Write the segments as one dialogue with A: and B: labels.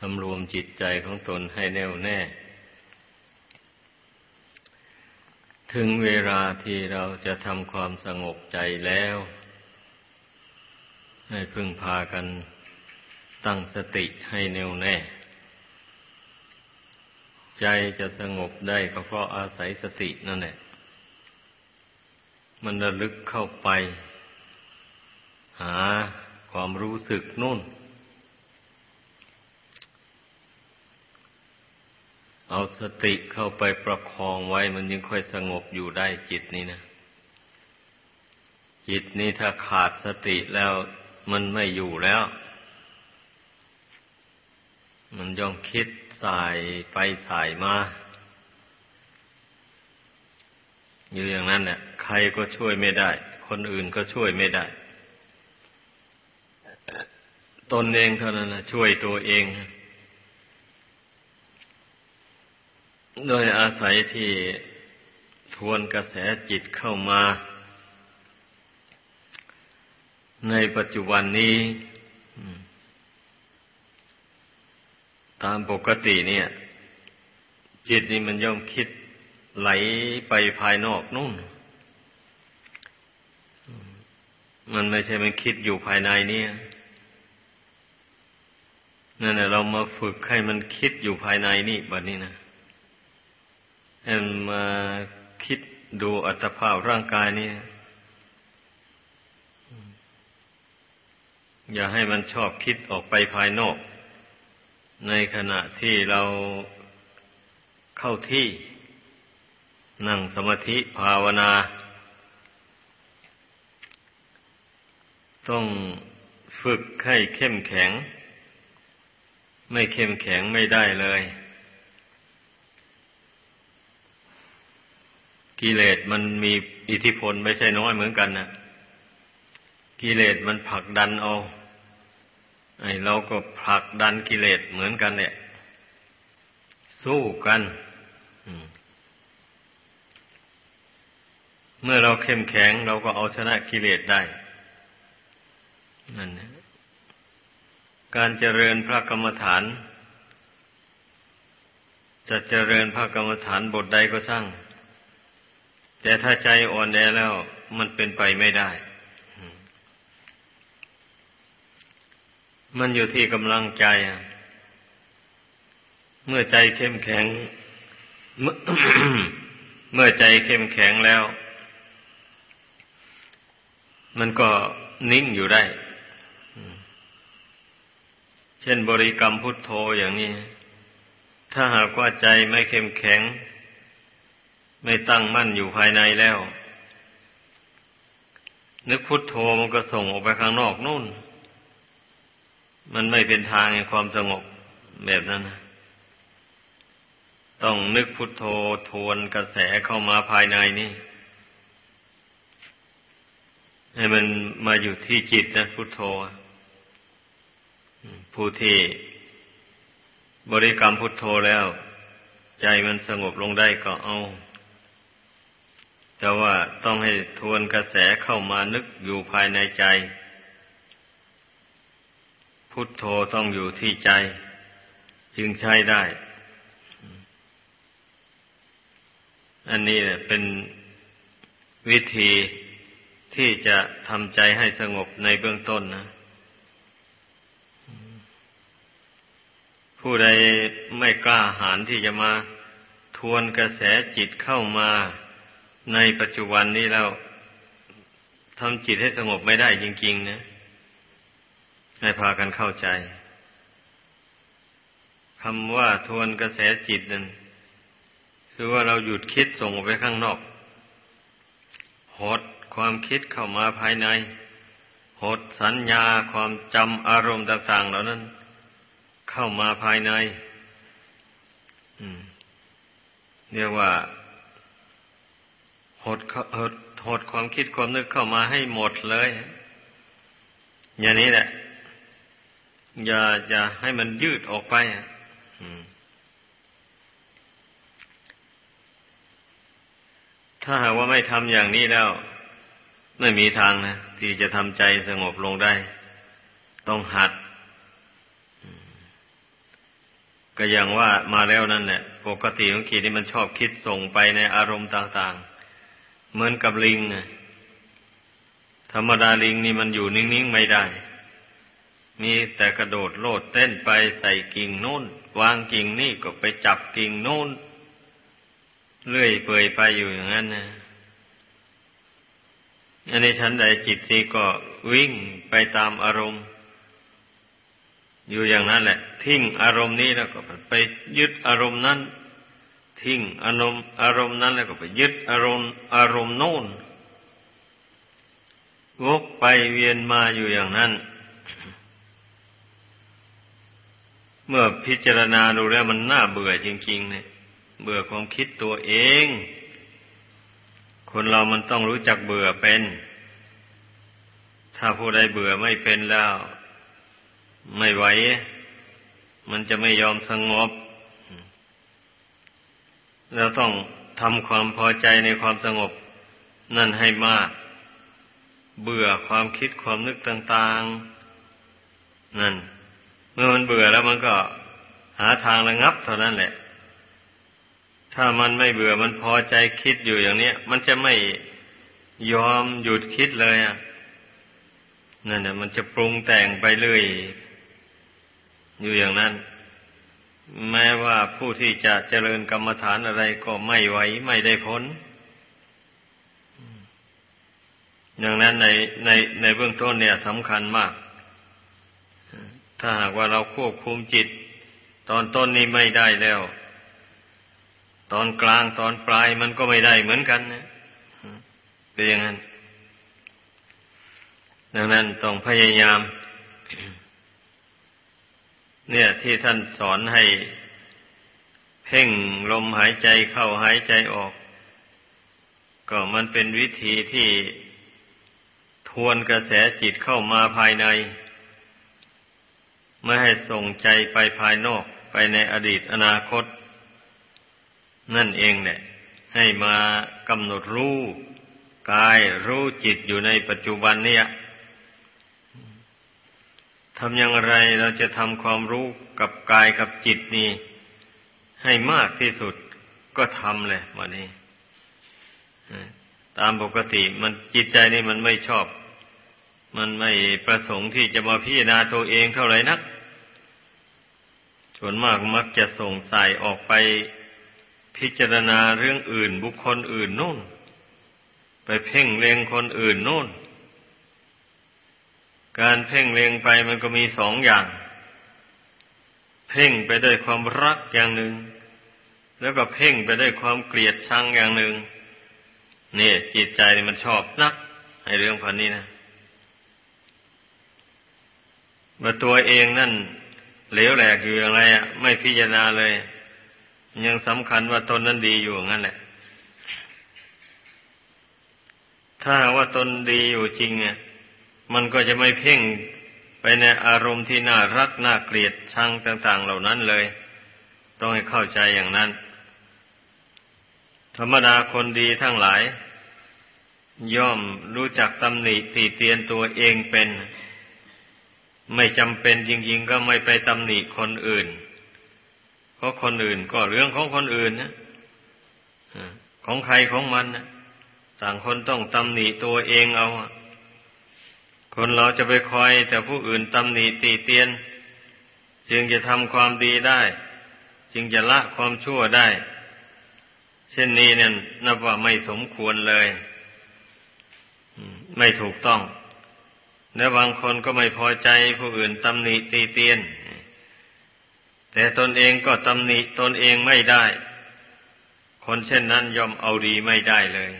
A: สำรวมจิตใจของตนให้แน่วแน่ ถึงเวลาที่เราจะทำความสงบใจแล้ว ให้พึ่งพากันตั้งสติให้แน่วแน่ ใจจะสงบได้ก็เพราะอาศัยสตินั่นแหละ มันระลึกเข้าไป หาความรู้สึกนู่น เอาสติเข้าไปประคองไว้มันยังค่อยสงบอยู่ได้จิตนี้นะจิตนี้ถ้าขาดสติแล้วมันไม่อยู่แล้ว มันย่อมคิดสายไปสายมา อยู่อย่างนั้นเนี่ยใครก็ช่วยไม่ได้ คนอื่นก็ช่วยไม่ได้ ตนเองเท่านั้นนะช่วยตัวเอง โดยอาศัยที่ทวนกระแสจิตเข้ามา ในปัจจุบันนี้ ตามปกติเนี่ย จิตนี่มันย่อมคิดไหลไปภายนอกนู่น มันไม่ใช่มันคิดอยู่ภายในเนี่ยนั่นแหละเรามาฝึกให้มันคิดอยู่ภายในนี่บัดนี้นะ มันมาคิดดูอัตภาพร่างกายนี่อย่าให้มันชอบคิดออกไปภายนอก ในขณะที่เราเข้าที่ นั่งสมาธิภาวนา ต้องฝึกให้เข้มแข็ง ไม่เข้มแข็งไม่ได้เลย กิเลสมันมีอิทธิพลไม่ใช่น้อยเหมือนกันนะกิเลสมันผลักดันเอาไอ้เราก็ผลักดันกิเลสเหมือนกันเนี่ยสู้กันเมื่อเราเข้มแข็ง เราก็เอาชนะกิเลสได้นั่นนะการเจริญพระกรรมฐาน จะเจริญพระกรรมฐานบทใดก็ช่าง แต่ถ้าใจอ่อนแอแล้วมันเป็นไปไม่ได้ มันอยู่ที่กำลังใจ เมื่อใจเข้มแข็ง เมื่อใจเข้มแข็งแล้ว มันก็นิ่งอยู่ได้ เช่นบริกรรมพุทโธอย่างนี้ ถ้าหากว่าใจไม่เข้มแข็ง ไม่ตั้งมั่นอยู่ภายในแล้ว นึกพุทโธมันก็ส่งออกไปข้างนอกนู่น มันไม่เป็นทางในความสงบแบบนั้นนะต้องนึกพุทโธทวนกระแสเข้ามาภายในนี่ให้มันมาอยู่ที่จิตนะพุทโธผู้ที่บริกรรมพุทโธแล้ว ใจมันสงบลงได้ก็เอา แต่ว่าต้องให้ทวนกระแสเข้ามานึกอยู่ภายในใจ พุทโธต้องอยู่ที่ใจ จึงใช้ได้ อันนี้เป็นวิธีที่จะทำใจให้สงบในเบื้องต้นนะ ผู้ใดไม่กล้าหาญที่จะมาทวนกระแสจิตเข้ามา ในปัจจุบันนี้แล้วทำจิตให้สงบไม่ได้จริง ๆ นะ ให้พากันเข้าใจคำว่าทวนกระแสจิตนั้นคือว่าเราหยุดคิดส่งออกไปข้างนอก หดความคิดเข้ามาภายใน หดสัญญาความจำอารมณ์ต่าง ๆ เหล่านั้น เข้ามาภายในเรียกว่า หดหดหดความคิดความนึกเข้ามาให้หมดเลย อย่างนี้แหละ อย่าอย่าให้มันยืดออกไปถ้าหากว่าไม่ทำอย่างนี้แล้ว ไม่มีทางนะที่จะทำใจสงบลงได้ ต้องหัด ก็อย่างว่ามาแล้วนั่นแหละปกติของขีดนี่มันชอบคิดส่งไปในอารมณ์ต่าง ๆ เหมือนกับลิงธรรมดาลิงนี่มันอยู่นิ่งๆไม่ได้ มีแต่กระโดดโลดเต้นไปใส่กิ่งโน้น วางกิ่งนี่ก็ไปจับกิ่งโน้น เลื่อยเปื่อยไปอยู่อย่างนั้นนะอันนี้ชั้นใดจิตนี่ก็วิ่งไปตามอารมณ์ อยู่อย่างนั้นแหละ ทิ้งอารมณ์นี้แล้วก็ไปยึดอารมณ์นั้น ทิ้งอารมณ์อารมณ์นั้นแล้วก็ไปยึดอารมณ์ อารมณ์โน้นวกไปเวียนมาอยู่อย่างนั้น เมื่อพิจารณาดูแล้วมันน่าเบื่อจริง ๆ เนี่ย เบื่อความคิดตัวเอง คนเรามันต้องรู้จักเบื่อเป็น ถ้าผู้ใดเบื่อไม่เป็นแล้ว ไม่ไหว มันจะไม่ยอมสงบ เราต้องทำความพอใจในความสงบ นั่นให้มาก เบื่อความคิดความนึกต่าง ๆ นั่น เมื่อมันเบื่อแล้วมันก็หาทางระงับเท่านั้นแหละ ถ้ามันไม่เบื่อมันพอใจคิดอยู่อย่างนี้มันจะไม่ยอมหยุดคิดเลยอะนั่นแหละมันจะปรุงแต่งไปเรื่อยอยู่อย่างนั้น แม้ว่าผู้ที่จะเจริญกรรมฐานอะไรก็ไม่ไหวไม่ได้ผลอย่างนั้นในในในเบื้องต้นเนี่ยสำคัญมาก ถ้าหากว่าเราควบคุมจิต ตอนต้นนี้ไม่ได้แล้ว ตอนกลางตอนปลายมันก็ไม่ได้เหมือนกันนะเป็นอย่างนั้น ดังนั้นต้องพยายาม เนี่ยที่ท่านสอนให้เพ่งลมหายใจเข้าหายใจออก ก็มันเป็นวิธีที่ทวนกระแสจิตเข้ามาภายใน ไม่ให้ส่งใจไปภายนอกไปในอดีตอนาคต นั่นเองเนี่ยให้มากำหนดรู้กายรู้จิตอยู่ในปัจจุบันเนี่ย ทำอย่างไรเราจะทำความรู้กับกายกับจิตนี้ให้มากที่สุดก็ทำเลยวันนี้ตามปกติมันจิตใจนี่มันไม่ชอบ มันไม่ประสงค์ที่จะมาพิจารณาตัวเองเท่าไหร่นัก ส่วนมากมักจะส่งสายออกไปพิจารณาเรื่องอื่น บุคคลอื่นนู่น ไปเพ่งเล็งคนอื่นนู่น การเพ่งเล็งไปมันก็มีสองอย่าง เพ่งไปด้วยความรักอย่างหนึ่ง แล้วก็เพ่งไปด้วยความเกลียดชังอย่างหนึ่งนี่จิตใจมันชอบนักในเรื่องพันนี้นะว่าตัวเองนั่นเหลวแหลกอยู่อย่างไรอะไม่พิจารณาเลย ยังสำคัญว่าตนนั้นดีอยู่งั้นแหละ ถ้าว่าตนดีอยู่จริงเนี่ย มันก็จะไม่เพ่งไปในอารมณ์ที่น่ารักน่าเกลียดชังต่าง ๆ เหล่านั้นเลย ต้องให้เข้าใจอย่างนั้น ธรรมดาคนดีทั้งหลาย ย่อมรู้จักตำหนิตีเตียนตัวเองเป็น ไม่จำเป็นจริง ๆ ก็ไม่ไปตำหนิคนอื่น เพราะคนอื่นก็เรื่องของคนอื่นนะของใครของมันนะต่างคนต้องตำหนิตัวเองเอา คนเราจะไปคอยแต่ผู้อื่นตำหนิตีเตียน จึงจะทำความดีได้ จึงจะละความชั่วได้ เช่นนี้เนี่ยนับว่าไม่สมควรเลยไม่ถูกต้องและบางคนก็ไม่พอใจผู้อื่นตำหนิตีเตียน แต่ตนเองก็ตำหนิตนเองไม่ได้ คนเช่นนั้นยอมเอาดีไม่ได้เลย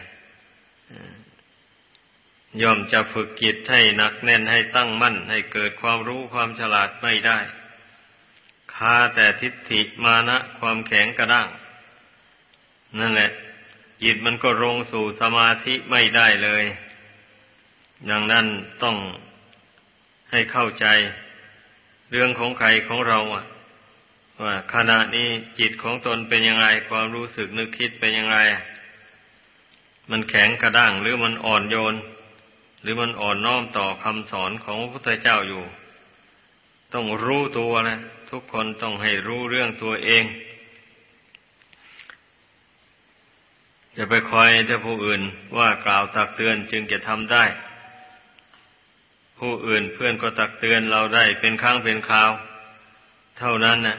A: ย่อมจะฝึกกิจให้หนักแน่นให้ตั้งมั่น ให้เกิดความรู้ความฉลาดไม่ได้คาแต่ทิฏฐิมานะความแข็งกระด้าง นั่นแหละจิตมันก็ลงสู่สมาธิไม่ได้เลย ดังนั้นต้องให้เข้าใจ เรื่องของใครของเราอะว่าขณะนี้จิตของตนเป็นยังไงความรู้สึกนึกคิดเป็นยังไง มันแข็งกระด้างหรือมันอ่อนโยน หรือมันอ่อนน้อมต่อคำสอนของพระพุทธเจ้าอยู่ ต้องรู้ตัวนะทุกคนต้องให้รู้เรื่องตัวเองอย่าไปคอยแต่ผู้อื่นว่ากล่าวตักเตือนจึงจะทำได้ ผู้อื่นเพื่อนก็ตักเตือนเราได้เป็นครั้งเป็นคราว เท่านั้นนะ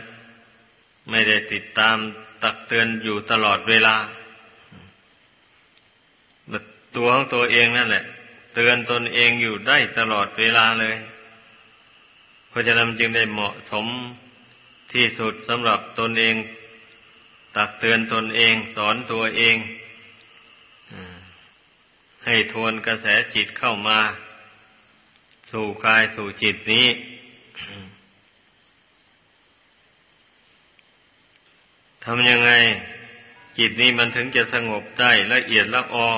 A: ไม่ได้ติดตามตักเตือนอยู่ตลอดเวลาตัวของตัวเองนั่นแหละ เตือนตนเองอยู่ได้ตลอดเวลาเลย เพราะฉะนั้นจึงได้เหมาะสมที่สุดสำหรับตนเอง ตักเตือนตนเองสอนตัวเองให้ทวนกระแสจิตเข้ามา สู่กายสู่จิตนี้ ทำยังไง จิตนี้มันถึงจะสงบได้ละเอียดละออ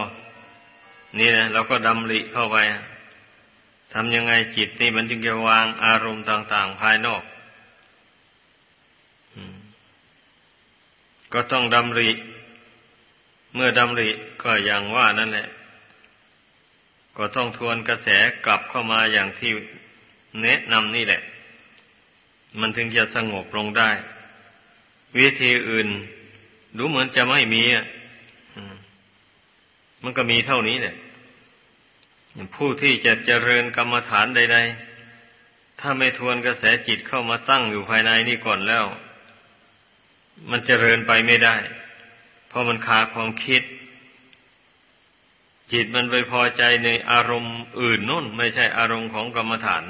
A: นี่นะเราก็ดำริเข้าไปทำยังไงจิตนี่มันจึงจะวางอารมณ์ต่าง ๆ ภายนอกก็ต้องดำริ เมื่อดำริก็อย่างว่านั่นแหละ ก็ต้องทวนกระแสกลับเข้ามาอย่างที่แนะนำนี่แหละ มันถึงจะสงบลงได้ วิธีอื่นดูเหมือนจะไม่มีอะ มันก็มีเท่านี้แหละผู้ที่จะเจริญกรรมฐานใด ๆ ถ้าไม่ทวนกระแสจิตเข้ามาตั้งอยู่ภายในนี่ก่อนแล้ว มันเจริญไปไม่ได้ เพราะมันขาดความคิด จิตมันไปพอใจในอารมณ์อื่นนู่น ไม่ใช่อารมณ์ของกรรมฐาน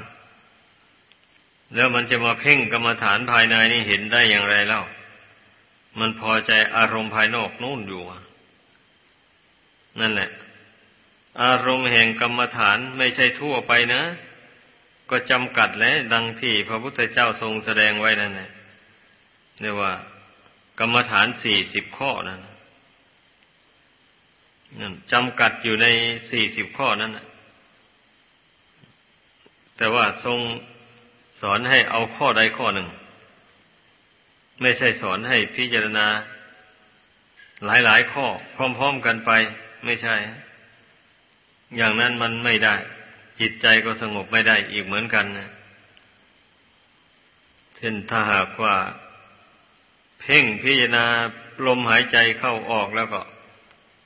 A: แล้วมันจะมาเพ่งกรรมฐานภายในนี่เห็นได้อย่างไรเล่า มันพอใจอารมณ์ภายนอกนู่นอยู่ นั่นแหละ อารมณ์แห่งกรรมฐานไม่ใช่ทั่วไปนะ ก็จำกัดและดังที่พระพุทธเจ้าทรงแสดงไว้นั่นแหละเรียกว่า กรรมฐานสี่สิบข้อนั้นนั่นจำกัดอยู่ในสี่สิบข้อนั้นแต่ว่าทรงสอนให้เอาข้อใดข้อหนึ่ง ไม่ใช่สอนให้พิจารณาหลายๆข้อพร้อม ๆกันไป ไม่ใช่ อย่างนั้นมันไม่ได้ จิตใจก็สงบไม่ได้อีกเหมือนกันนะเช่นถ้าหากว่า เพ่งพิจารณาลมหายใจเข้าออกแล้วก็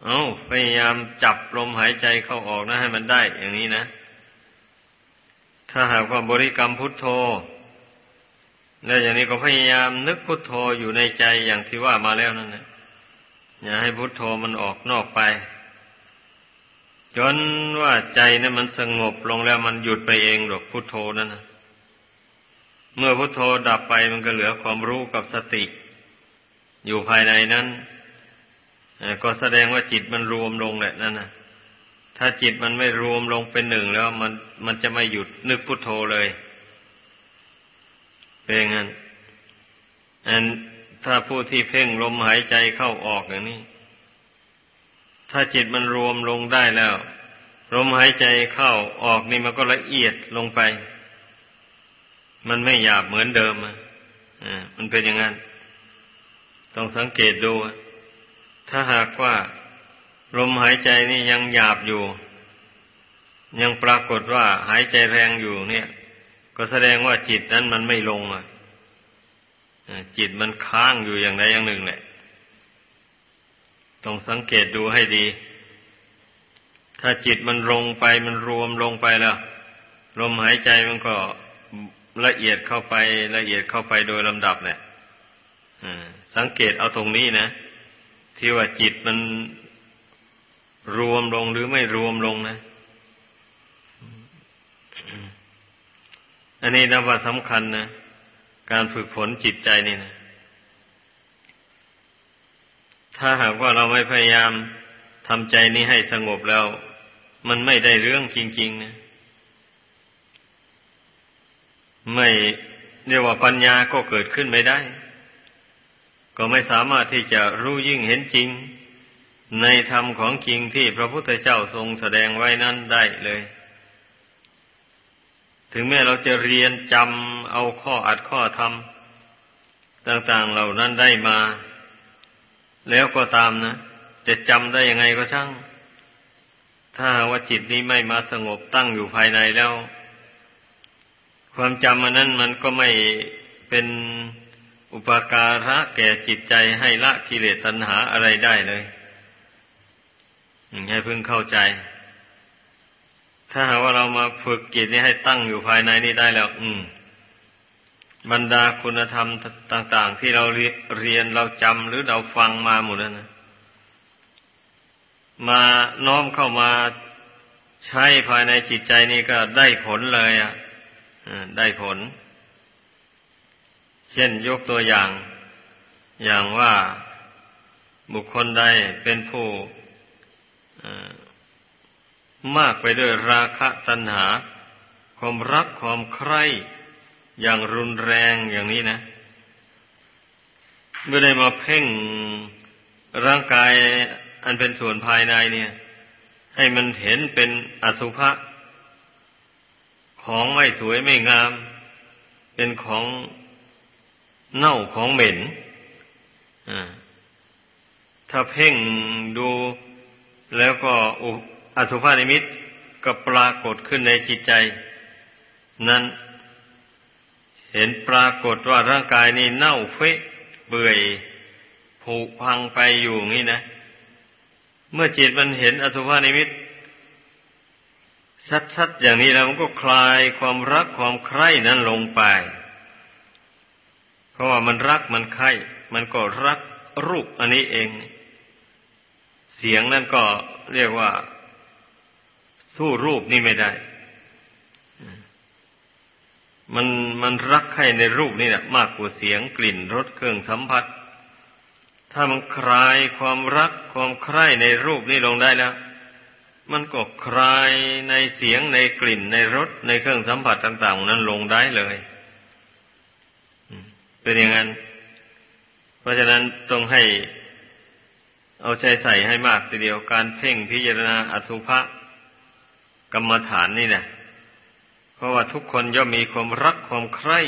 A: เอา้าพยายามจับลมหายใจเข้าออกนะ ให้มันได้อย่างนี้นะ ถ้าหากว่าบริกรรมพุทโธ แล้วอย่างนี้ก็พยายามนึกพุทโธอยู่ในใจอย่างที่ว่ามาแล้วนั่นแหละอย่าให้พุทโธมันออกนอกไป จนว่าใจนั้นมันสงบลงแล้วมันหยุดไปเองหรอกพุทโธนั่นนะเมื่อพุทโธดับไปมันก็เหลือความรู้กับสติ อยู่ภายในนั้นก็แสดงว่าจิตมันรวมลงแหละนั่นนะถ้าจิตมันไม่รวมลงเป็นหนึ่งแล้วมันมันจะไม่หยุดนึกพุทโธเลยเป็นงั้นอันถ้าผู้ที่เพ่งลมหายใจเข้าออกอย่างนี้ ถ้าจิตมันรวมลงได้แล้ว ลมหายใจเข้าออกนี่มันก็ละเอียดลงไป มันไม่หยาบเหมือนเดิมอะมันเป็นอย่างนั้น ต้องสังเกตดู ถ้าหากว่า ลมหายใจนี่ยังหยาบอยู่ ยังปรากฏว่าหายใจแรงอยู่เนี่ย ก็แสดงว่าจิตนั้นมันไม่ลงอะจิตมันค้างอยู่อย่างใดอย่างหนึ่งแหละ ต้องสังเกตดูให้ดี ถ้าจิตมันลงไปมันรวมลงไปแล้ว ลมหายใจมันก็ละเอียดเข้าไปละเอียดเข้าไปโดยลำดับเนี่ยสังเกตเอาตรงนี้นะ ที่ว่าจิตมันรวมลงหรือไม่รวมลงนะ อันนี้นับว่าสำคัญนะ การฝึกฝนจิตใจนี่นะ ถ้าหากว่าเราไม่พยายามทำใจนี้ให้สงบแล้ว มันไม่ได้เรื่องจริง ๆ นะ ไม่เรียกว่าปัญญาก็เกิดขึ้นไม่ได้ ก็ไม่สามารถที่จะรู้ยิ่งเห็นจริง ในธรรมของจริงที่พระพุทธเจ้าทรงแสดงไว้นั้นได้เลย ถึงแม้เราจะเรียนจำเอาข้ออัดข้อทำต่าง ๆ เหล่านั้นได้มา แล้วก็ตามนะจะจำได้ยังไงก็ช่าง ถ้าว่าจิตนี้ไม่มาสงบตั้งอยู่ภายในแล้ว ความจำมันนั้นมันก็ไม่เป็นอุปการะแก่จิตใจให้ละกิเลสตัณหาอะไรได้เลยให้พึงเข้าใจ ถ้าหาว่าเรามาฝึกจิตนี้ให้ตั้งอยู่ภายในนี้ได้แล้ว อืม บรรดาคุณธรรมต่าง ๆ ที่เราเรียนเราจำหรือเราฟังมาหมดนั้นนะมาน้อมเข้ามาใช้ภายในจิตใจนี่ก็ได้ผลเลยอะได้ผล เช่นยกตัวอย่าง อย่างว่าบุคคลใดเป็นผู้มากไปด้วยราคะตัณหา ความรักความใคร่ อย่างรุนแรงอย่างนี้นะเมื่อได้มาเพ่งร่างกายอันเป็นส่วนภายในเนี่ย ให้มันเห็นเป็นอสุภะของไม่สวยไม่งาม เป็นของเน่าของเหม็นถ้าเพ่งดูแล้วก็อสุภานิมิตก็ปรากฏขึ้นในจิตใจ นั้น เห็นปรากฏว่าร่างกายนี้เน่าเฟะเปื่อยผุพังไปอยู่งี้นะ เมื่อจิตมันเห็นอสุภานิมิตชัดๆอย่างนี้แล้วมันก็คลายความรักความใคร่นั้นลงไป เพราะว่ามันรักมันใคร่มันก็รักรูปอันนี้เอง เสียงนั่นก็เรียกว่า สู้รูปนี่ไม่ได้ มันมันรักใครในรูปนี่แหละมากกว่าเสียงกลิ่นรสเครื่องสัมผัส ถ้ามันคลายความรักความใคร่ในรูปนี่ลงได้แล้ว มันก็คลายในเสียงในกลิ่นในรสในเครื่องสัมผัสต่างๆนั้นลงได้เลยเป็นอย่างนั้น เพราะฉะนั้นต้องให้เอาใจใส่ให้มากทีเดียวการเพ่งพิจารณาอสุภะกรรมฐานนี่นะ เพราะว่าทุกคนย่อมมีความรักความใคร่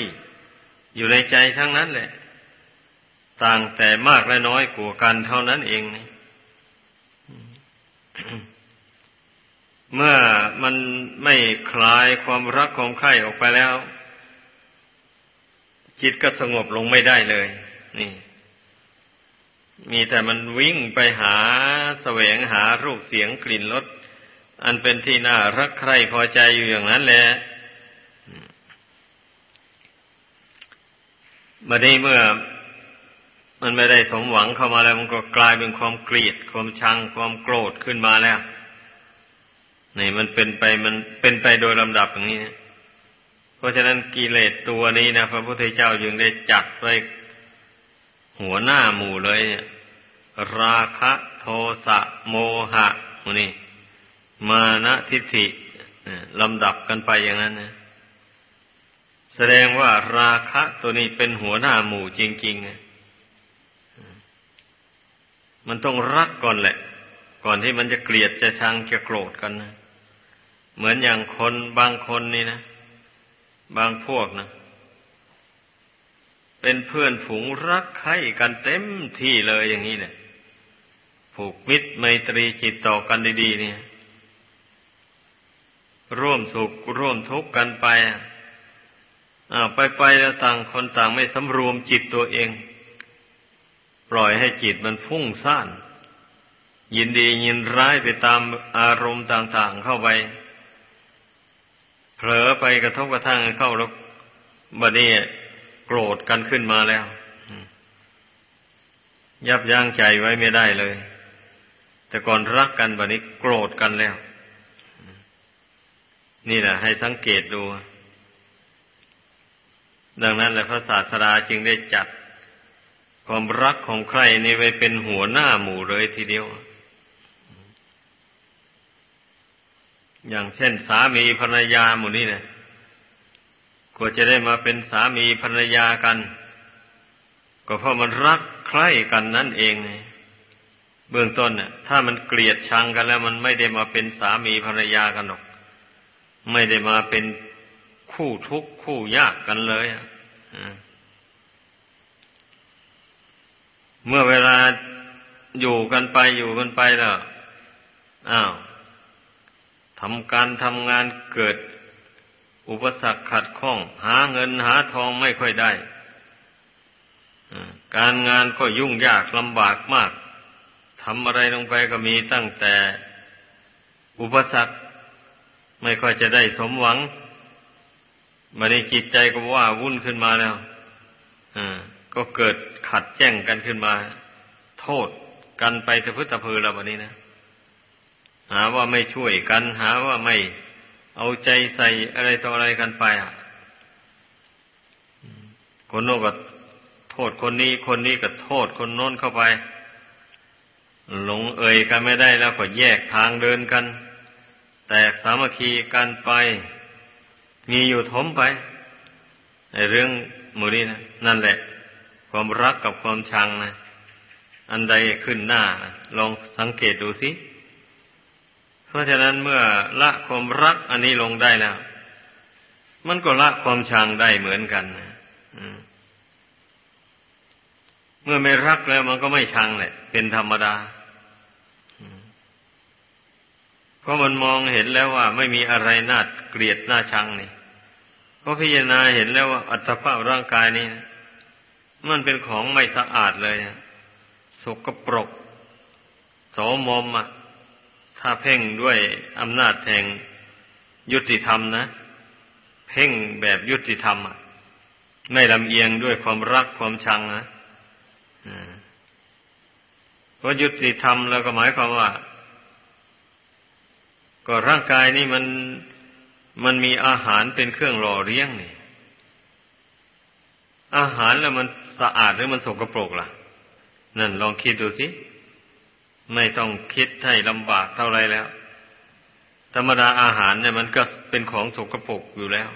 A: อยู่ในใจทั้งนั้นแหละ ต่างแต่มากและน้อยกว่ากันเท่านั้นเองเมื่อมันไม่คลายความรักความใคร่ออกไปแล้ว จิตก็สงบลงไม่ได้เลย นี่ มีแต่มันวิ่งไปหาแสวงหารูปเสียงกลิ่นรสอันเป็นที่น่ารักใคร่พอใจอยู่อย่างนั้นแหละ มาได้เมื่อมันไม่ได้สมหวังเข้ามาแล้ว มันก็กลายเป็นความเกลียด ความชัง ความโกรธขึ้นมาแล้วนี่มันเป็นไปมันเป็นไปโดยลำดับอย่างนี้เพราะฉะนั้นกิเลสตัวนี้นะพระพุทธเจ้าจึงได้จัดไว้หัวหน้าหมู่เลยราคะโทสะโมหะนี่ มานะทิฏฐิลำดับกันไปอย่างนั้นนะ แสดงว่าราคะตัวนี้เป็นหัวหน้าหมู่จริงๆ มันต้องรักก่อนแหละ ก่อนที่มันจะเกลียดจะชังจะโกรธกันนะเหมือนอย่างคนบางคนนี่นะ บางพวกนะเป็นเพื่อนฝูงรักใคร่กันเต็มที่เลยอย่างนี้เนี่ยผูกมิตรไมตรีจิตต่อกันดี ๆ เนี่ย ร่วมสุขร่วมทุกข์กันไปอ่า ไปไปแล้วต่างคนต่างไม่สำรวมจิตตัวเอง ปล่อยให้จิตมันฟุ้งซ่าน ยินดียินร้ายไปตามอารมณ์ต่างๆเข้าไปเผลอไปกระทบกระทั่งเข้าแล้วบัดนี้โกรธกันขึ้นมาแล้ว ยับยั้งใจไว้ไม่ได้เลย แต่ก่อนรักกันบัดนี้โกรธกันแล้ว นี่แหละให้สังเกตดู ดังนั้นแหละพระศาสดาจึงได้จัดความรักของใครนี่ไว้เป็นหัวหน้าหมู่เลยทีเดียว อย่างเช่นสามีภรรยาหมู่นี้เนี่ยกว่าจะได้มาเป็นสามีภรรยากัน ก็เพราะมันรักใคร่กันนั่นเองเบื้องต้นเนี่ยถ้ามันเกลียดชังกันแล้ว มันไม่ได้มาเป็นสามีภรรยากันหรอก ไม่ได้มาเป็น คู่ทุกข์คู่ยากกันเลยเมื่อเวลาอยู่กันไปอยู่กันไปแล้วอ้าวทำการทำงานเกิด อุปสรรคขัดข้อง หาเงินหาทองไม่ค่อยได้การงานก็ยุ่งยากลำบากมากทำอะไรลงไปก็มีตั้งแต่ อุปสรรคไม่ค่อยจะได้สมหวัง มาในจิตใจก็ว่าวุ่นขึ้นมาแล้วก็เกิดขัดแจ้งกันขึ้นมา โทษกันไปตะพื้ตะพือแล้ววันนี้นะ หาว่าไม่ช่วยกัน หาว่าไม่เอาใจใส่อะไรต่ออะไรกันไปอะคนโน้นก็โทษคนนี้ คนนี้ก็โทษคนโน้นเข้าไป หลงเอ่ยกันไม่ได้แล้วก็แยกทางเดินกัน แตกสามัคคีกันไป มีอยู่ทมไปในเรื่องมูนี้นะนั่นแหละ ความรักกับความชังนะอันใดขึ้นหน้าลองสังเกตดูสิเพราะฉะนั้นเมื่อละความรักอันนี้ลงได้แล้ว มันก็ละความชังได้เหมือนกันนะเมื่อไม่รักแล้วมันก็ไม่ชังแหละ เป็นธรรมดาเพราะมันมองเห็นแล้วว่า ไม่มีอะไรน่าเกลียดน่าชังนี่ ราะพิจารณาเห็นแล้วว่าอัตภาพร่างกายนี้ มันเป็นของไม่สะอาดเลยสกปรกโสมมอะถ้าเพ่งด้วยอำนาจแห่งยุติธรรมนะ เพ่งแบบยุติธรรมอะไม่ลำเอียงด้วยความรักความชังนะเพราะยุติธรรมแล้วก็หมายความว่า ก็ร่างกายนี่มัน มันมีอาหารเป็นเครื่องหล่อเลี้ยงนี่ อาหารแล้วมันสะอาดหรือมันสกรปรกล่ะ นั่นลองคิดดูสิ ไม่ต้องคิดให้ลำบากเท่าไรแล้ว ธรรมดาอาหารเนี่ยมันก็เป็นของสกรปรกอยู่แล้ว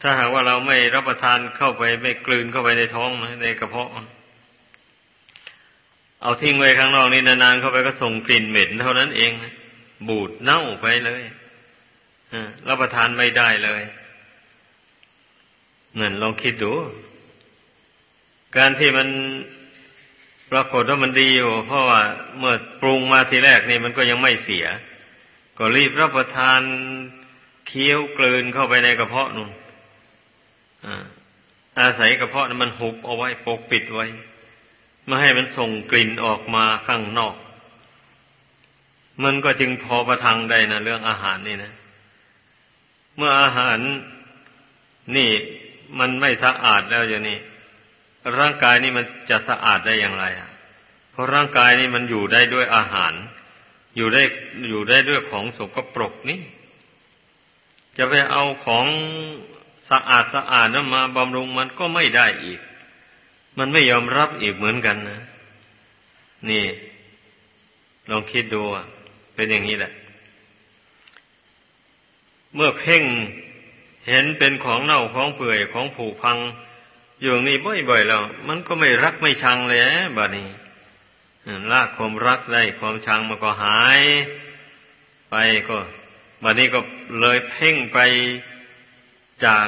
A: ถ้าหากว่าเราไม่รับประทานเข้าไปไม่กลืนเข้าไปในท้องในกระเพาะเอาทิ้งไว้ข้างนอกนี่นานๆเข้าไปก็ส่งกลิ่นเหม็นเท่านั้นเอง บูดเน่าไปเลยรับประทานไม่ได้เลยนั่นลองคิดดู การที่มันปรากฏว่ามันดีอยู่ เพราะว่าเมื่อปรุงมาทีแรกนี่มันก็ยังไม่เสีย ก็รีบรับประทานเคี้ยวกลืนเข้าไปในกระเพาะนู่นอาศัยกระเพาะนั้นมันหุบเอาไว้ปกปิดไว้ไม่ให้มันส่งกลิ่นออกมาข้างนอก มันก็จึงพอประทังได้นะเรื่องอาหารนี่นะ เมื่ออาหารนี่มันไม่สะอาดแล้วอย่างนี้ร่างกายนี่มันจะสะอาดได้อย่างไรอะ เพราะร่างกายนี่มันอยู่ได้ด้วยอาหาร อยู่ได้อยู่ได้ด้วยของสกปรกนี่ จะไปเอาของสะอาดสะอาดนั้นมาบำรุงมันก็ไม่ได้อีก มันไม่ยอมรับอีกเหมือนกันนะ นี่ ลองคิดดูอะ เป็นอย่างนี้แหละ เมื่อเพ่งเห็นเป็นของเน่าของเปื่อยของผุพังอยู่นี่บ่อยๆแล้ว มันก็ไม่รักไม่ชังเลยบัดนี้ละความรักได้ความชังมันก็หาย ไปก็บัดนี้ก็เลยเพ่งไปจาก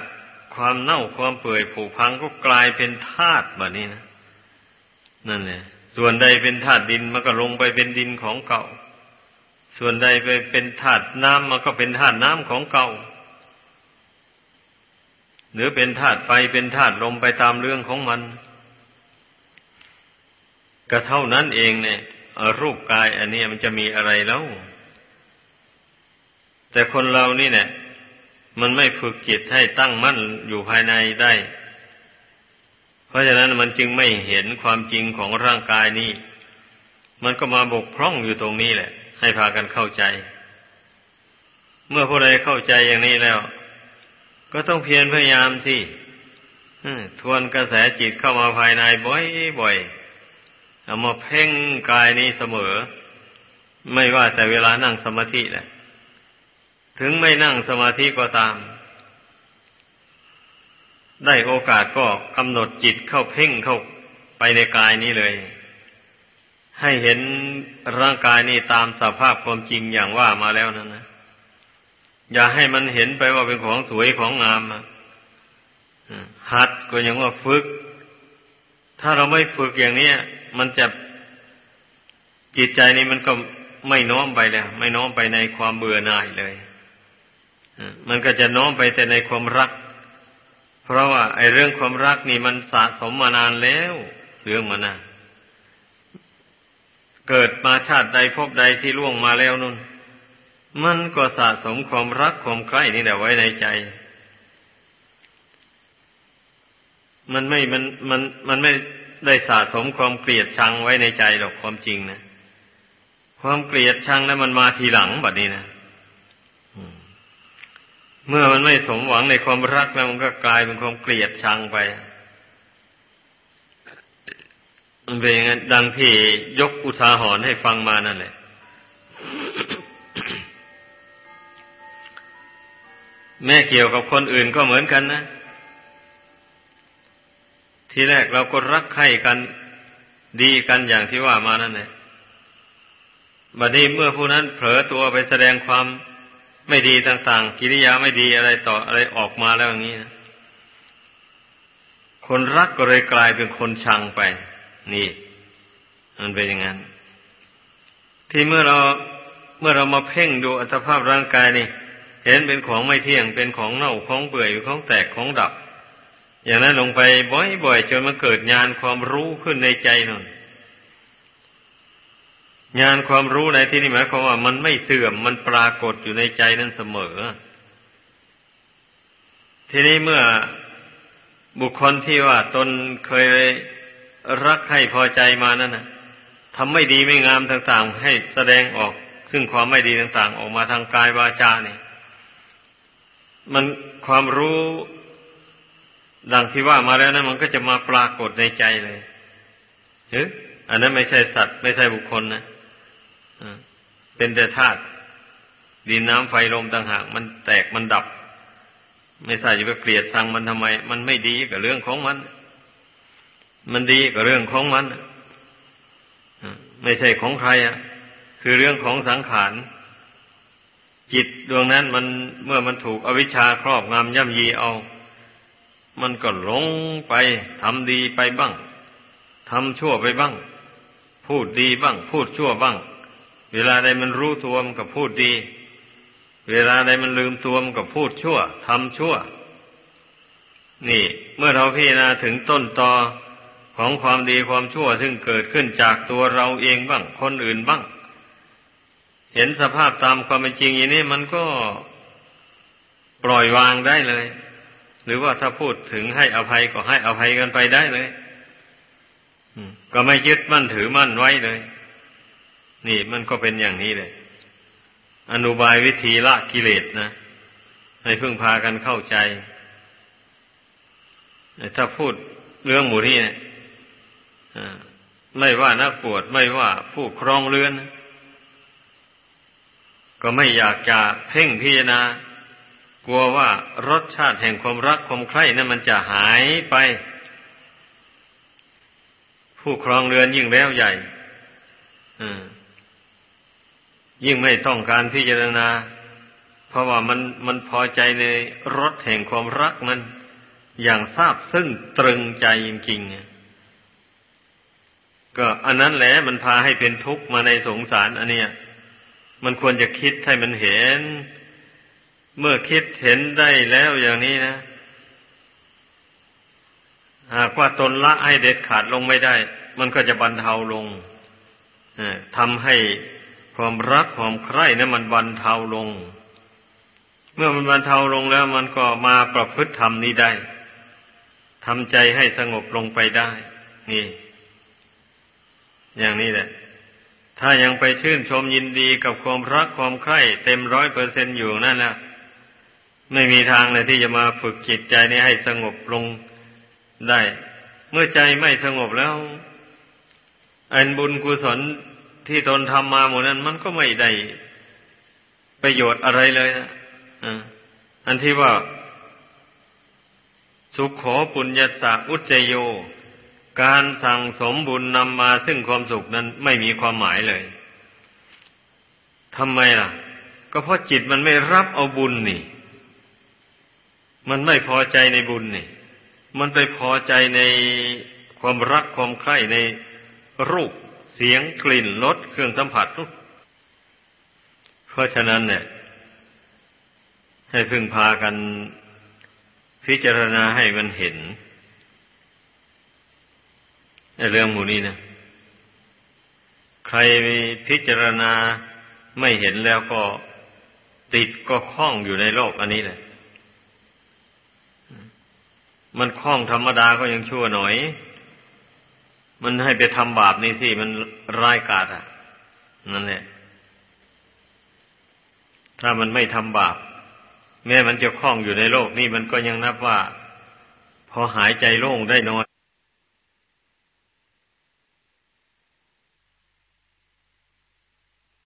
A: ความเน่าความเปื่อยผุพังก็กลายเป็นธาตุบัดนี้นะนั่นแหละส่วนใดเป็นธาตุดินมันก็ลงไปเป็นดินของเก่า ส่วนใดไปเป็นธาตุน้ำมันก็เป็นธาตุน้ำของเก่า หรือเป็นธาตุไฟเป็นธาตุลมไปตามเรื่องของมัน ก็เท่านั้นเองเนี่ยรูปกายอันนี้มันจะมีอะไรแล้ว แต่คนเรานี่เนี่ยมันไม่ฝึกจิตให้ตั้งมั่นอยู่ภายในได้ เพราะฉะนั้นมันจึงไม่เห็นความจริงของร่างกายนี้ มันก็มาบกพร่องอยู่ตรงนี้แหละ ให้พากันเข้าใจ เมื่อผู้ใดเข้าใจอย่างนี้แล้ว ก็ต้องเพียรพยายามสิทวนกระแสจิตเข้ามาภายในบ่อยๆเอามาเพ่งกายนี้เสมอ ไม่ว่าแต่เวลานั่งสมาธิแหละ ถึงไม่นั่งสมาธิก็ตาม ได้โอกาสก็กำหนดจิตเข้าเพ่งเข้าไปในกายนี้เลย ให้เห็นร่างกายนี้ตามสภาพความจริงอย่างว่ามาแล้วนั่นนะ อย่าให้มันเห็นไปว่าเป็นของสวยของงามหัดก็ยังว่าฝึก ถ้าเราไม่ฝึกอย่างนี้มันจะจิตใจนี้มันก็ไม่น้อมไปแล้ว ไม่น้อมไปในความเบื่อหน่ายเลยมันก็จะน้อมไปแต่ในความรัก เพราะว่าไอ้เรื่องความรักนี่มันสะสมมานานแล้ว เรื่องมันนะ เกิดมาชาติใดพบใดที่ล่วงมาแล้วนุ่นมันก็สะสมความรักความใคร่นี่แหละไว้ในใจ มันไม่มันมันมันไม่ได้สะสมความเกลียดชังไว้ในใจหรอกความจริงนะความเกลียดชังนั้นมันมาทีหลังแบบนี้นะเมื่อมันไม่สมหวังในความรักแล้วมันก็กลายเป็นความเกลียดชังไป มันเป็นอย่างนั้นดังที่ยกอุทาหรณ์ให้ฟังมานั่นแหละ แม่เกี่ยวกับคนอื่นก็เหมือนกันนะ ทีแรกเราก็รักใคร่กันดีกันอย่างที่ว่ามานั่นแหละบัดนี้เมื่อผู้นั้นเผลอตัวไปแสดงความไม่ดีต่างๆ กิริยาไม่ดีอะไรต่ออะไรออกมาแล้วอย่างนี้นะคนรักก็เลยกลายเป็นคนชังไป นี่ มันเป็นอย่างนั้น ที่เมื่อเราเมื่อเรามาเพ่งดูอัตภาพร่างกายนี่เห็นเป็นของไม่เที่ยงเป็นของเน่าของเปื่อยของแตกของดับ อย่างนั้นลงไปบ่อยๆจนมาเกิดญาณความรู้ขึ้นในใจนั่นญาณความรู้ในที่นี้หมายความว่ามันไม่เสื่อมมันปรากฏอยู่ในใจนั้นเสมอ ทีนี้เมื่อบุคคลที่ว่าตนเคย รักให้พอใจมานั่นนะทำไม่ดีไม่งามต่างๆ ให้แสดงออก ซึ่งความไม่ดีต่าง ๆ ออกมาทางกายวาจาเนี่ยมันความรู้ดังที่ว่ามาแล้วนะมันก็จะมาปรากฏในใจเลยเฮ้อันนั้นไม่ใช่สัตว์ ไม่ใช่บุคคลนะเป็นแต่ธาตุดินน้ำไฟลมต่างหากมันแตกมันดับ ไม่ใช่จะไปเกลียดชังมันทำไม มันไม่ดีกับเรื่องของมัน มันดีกับเรื่องของมันไม่ใช่ของใครอะ คือเรื่องของสังขาร จิตดวงนั้นมันเมื่อมันถูกอวิชชาครอบงำย่ำยีเอา มันก็หลงไปทำดีไปบ้างทำชั่วไปบ้าง พูดดีบ้าง พูดชั่วบ้าง เวลาใดมันรู้ตัวมันก็พูดดี เวลาใดมันลืมตัวมันก็พูดชั่วทำชั่ว นี่ เมื่อเราพิจารณาถึงต้นตอ ของความดีความชั่วซึ่งเกิดขึ้นจากตัวเราเองบ้าง คนอื่นบ้าง เห็นสภาพตามความเป็นจริงอย่างนี้มันก็ปล่อยวางได้เลย หรือว่าถ้าพูดถึงให้อภัยก็ให้อภัยกันไปได้เลยก็ไม่ยึดมั่นถือมั่นไว้เลย นี่มันก็เป็นอย่างนี้เลยอนุบายวิธีละกิเลสนะให้พึ่งพากันเข้าใจ ถ้าพูดเรื่องหมู่นี้เนี่ย ไม่ว่านักปวดไม่ว่าผู้ครองเรือน ก็ไม่อยากจะเพ่งพิจารณา กลัวว่ารสชาติแห่งความรักความใคร่นั้นมันจะหายไป ผู้ครองเรือนยิ่งแล้วใหญ่ยิ่งไม่ต้องการพิจารณา เพราะว่ามันมันพอใจในรสแห่งความรักมันอย่างทราบซึ่งตรึงใจจริงๆ ก็อันนั้นแหละมันพาให้เป็นทุกข์มาในสงสารอันเนี้ยมันควรจะคิดให้มันเห็น เมื่อคิดเห็นได้แล้วอย่างนี้นะ หากว่าตนละให้เด็ดขาดลงไม่ได้ มันก็จะบรรเทาลงทำให้ความรักความใคร่นั้นมันบรรเทาลง เมื่อมันบรรเทาลงแล้ว มันก็มาประพฤติธรรมนี้ได้ทำใจให้สงบลงไปได้ นี่ อย่างนี้แหละ ถ้ายังไปชื่นชมยินดีกับความรักความใคร่เต็มร้อยเปอร์เซนอยู่นั่นแหละไม่มีทางเลยที่จะมาฝึกจิตใจนี้ให้สงบลงได้ เมื่อใจไม่สงบแล้ว อันบุญกุศลที่ตนทำมาหมดนั้น มันก็ไม่ได้ประโยชน์อะไรเลยนะอันที่ว่า สุขโขปุญญาสะอุจเจโย การสั่งสมบุญนำมาซึ่งความสุขนั้นไม่มีความหมายเลยทำไมล่ะ ก็เพราะจิตมันไม่รับเอาบุญนี่ มันไม่พอใจในบุญนี่ มันไปพอใจในความรักความใคร่ในรูป เสียงกลิ่นรสเครื่องสัมผัส เพราะฉะนั้นเนี่ย ให้พึงพากันพิจารณาให้มันเห็น เรื่องหมู่นี้นะใครพิจารณาไม่เห็นแล้วก็ติดก็คล้องอยู่ในโลกอันนี้แหละ มันคล้องธรรมดาก็ยังชั่วหน่อย มันให้ไปทำบาปนี่สิ มันร้ายกาจอะ นั่นแหละ ถ้ามันไม่ทำบาป แม้มันจะคล้องอยู่ในโลกนี่มันก็ยังนับว่า พอหายใจโล่งได้น้อย